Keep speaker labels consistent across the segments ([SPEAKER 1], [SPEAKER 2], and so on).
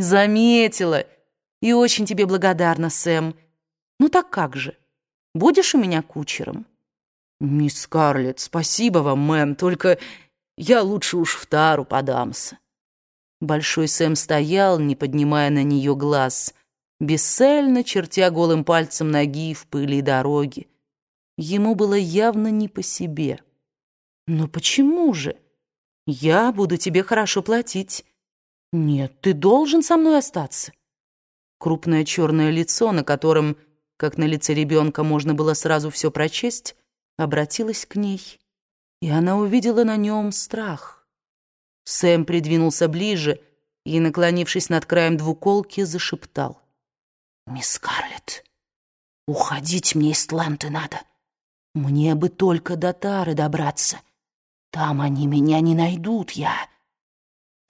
[SPEAKER 1] Заметила. И очень тебе благодарна, Сэм. Ну так как же? Будешь у меня кучером?
[SPEAKER 2] Мисс Скарлетт, спасибо вам, мэм, только я лучше уж в тару подамся.
[SPEAKER 1] Большой Сэм стоял, не поднимая на нее глаз, бесцельно чертя голым пальцем ноги в пыли дороги. Ему было явно не по себе. «Но почему же? Я буду тебе хорошо платить. Нет, ты должен со мной остаться». Крупное черное лицо, на котором, как на лице ребенка, можно было сразу все прочесть, обратилось к ней, и она увидела на нем страх. Сэм придвинулся ближе и, наклонившись над краем двуколки, зашептал.
[SPEAKER 3] «Мисс Карлетт, уходить мне из Тланты надо. Мне бы только до Тары добраться. Там они меня не найдут, я...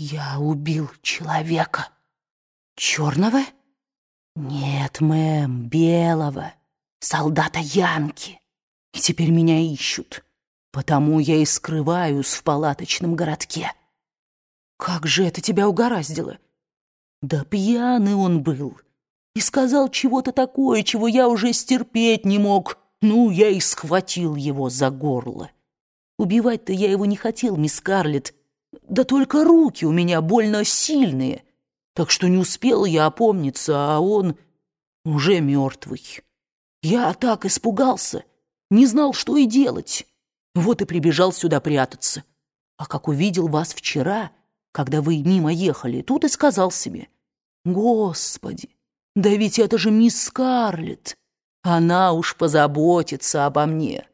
[SPEAKER 3] Я убил человека.
[SPEAKER 1] Черного?
[SPEAKER 3] Нет, мэм, белого. Солдата Янки. И теперь меня ищут. Потому я и скрываюсь в палаточном городке.
[SPEAKER 1] Как же это тебя угораздило?
[SPEAKER 3] Да пьяный он был. И сказал чего-то такое, чего я уже стерпеть не мог. Ну, я и схватил его за горло. Убивать-то я его не хотел, мисс Карлетт. Да только руки у меня больно сильные. Так что не успел я опомниться, а он уже мертвый. Я так испугался, не знал, что и делать. Вот и прибежал сюда прятаться. А как увидел вас вчера когда вы мимо ехали, тут и сказал себе, «Господи, да ведь это же мисс Скарлетт! Она уж позаботится обо мне.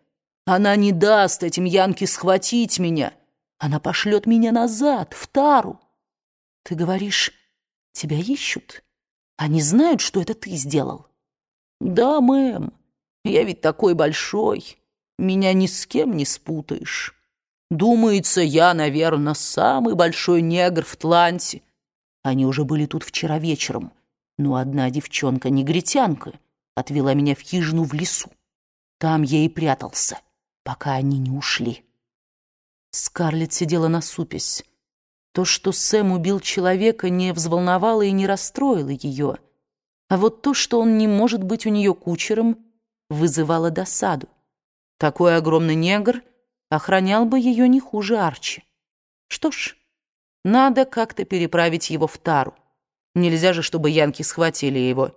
[SPEAKER 3] Она не даст этим Янке схватить меня. Она пошлет меня назад, в тару. Ты говоришь, тебя ищут? Они знают, что это ты сделал?» «Да, мэм, я ведь такой большой, меня ни с кем не спутаешь». Думается, я, наверное, самый большой негр в Тланте. Они уже были тут вчера вечером, но одна девчонка-негритянка отвела меня в хижину в лесу. Там я и прятался, пока они не ушли. Скарлетт сидела на супесь. То, что Сэм убил человека, не взволновало и не расстроило ее. А вот то, что он не может быть у нее кучером, вызывало досаду. Такой огромный негр — охранял бы ее не хуже Арчи. Что ж, надо как-то переправить его в Тару. Нельзя же, чтобы янки схватили его.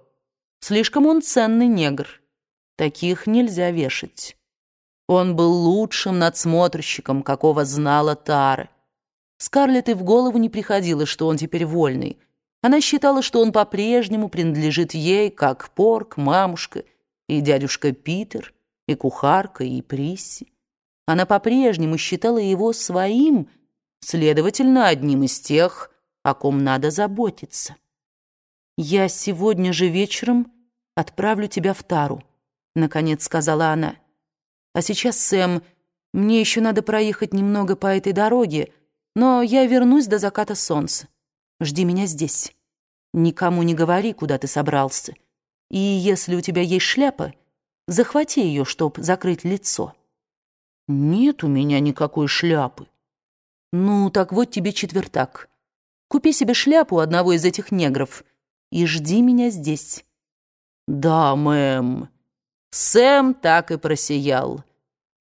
[SPEAKER 3] Слишком он ценный негр. Таких нельзя вешать. Он был лучшим надсмотрщиком, какого знала Тара. Скарлетт и в голову не приходило, что он теперь вольный. Она считала, что он по-прежнему принадлежит ей, как Порк, мамушка и дядюшка Питер, и кухарка, и Присси. Она по-прежнему считала его своим, следовательно, одним из тех, о ком надо заботиться. «Я сегодня же вечером отправлю тебя в Тару», — наконец сказала она. «А сейчас, Сэм, мне еще надо проехать немного по этой дороге, но я вернусь до заката солнца. Жди меня здесь. Никому не говори, куда ты собрался. И если у тебя есть шляпа, захвати ее, чтоб закрыть лицо». «Нет у меня никакой шляпы». «Ну, так вот тебе четвертак. Купи себе шляпу одного из этих негров и жди меня здесь». «Да, мэм». Сэм так и просиял.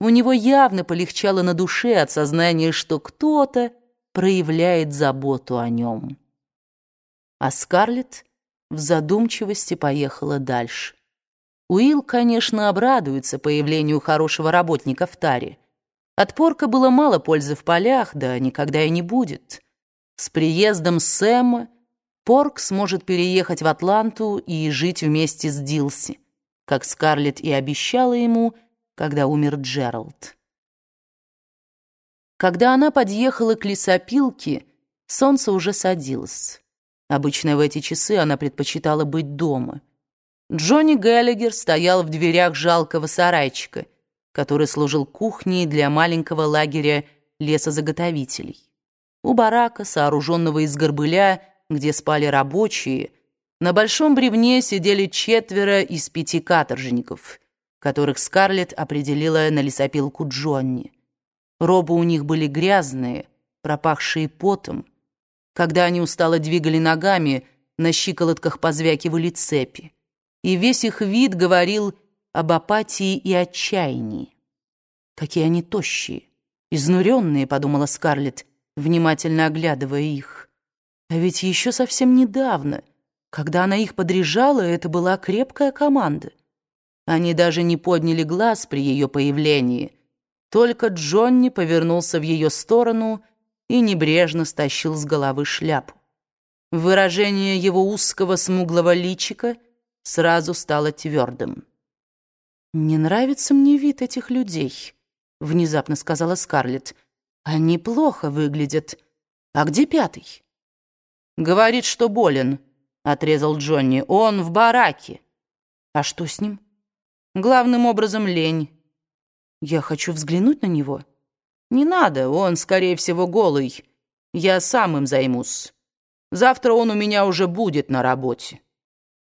[SPEAKER 3] У него явно полегчало на душе от сознания, что кто-то проявляет заботу о нем. А Скарлетт в задумчивости поехала дальше. Уилл, конечно, обрадуется появлению хорошего работника в таре. От порка было мало пользы в полях, да никогда и не будет. С приездом Сэма Порк сможет переехать в Атланту и жить вместе с Дилси, как Скарлетт и обещала ему, когда умер Джеральд. Когда она подъехала к лесопилке, солнце уже садилось. Обычно в эти часы она предпочитала быть дома — Джонни Геллигер стоял в дверях жалкого сарайчика, который служил кухней для маленького лагеря лесозаготовителей. У барака, сооруженного из горбыля, где спали рабочие, на большом бревне сидели четверо из пяти каторжников, которых Скарлетт определила на лесопилку Джонни. Робы у них были грязные, пропахшие потом. Когда они устало двигали ногами,
[SPEAKER 1] на щиколотках позвякивали цепи, и весь их вид говорил об апатии и отчаянии. «Какие они тощие, изнуренные», — подумала Скарлетт, внимательно оглядывая их. А ведь еще совсем недавно, когда она их подряжала, это была крепкая команда. Они даже не подняли глаз при ее появлении. Только Джонни повернулся в ее сторону и небрежно стащил с головы шляпу. Выражение его узкого смуглого личика сразу стало твердым. «Не нравится мне вид этих людей», — внезапно сказала Скарлетт. «Они плохо выглядят. А где пятый?» «Говорит, что болен», — отрезал Джонни. «Он в бараке». «А что с ним?» «Главным образом лень». «Я хочу взглянуть на него». «Не надо, он, скорее всего, голый. Я сам им займусь». Завтра он у меня уже будет на работе.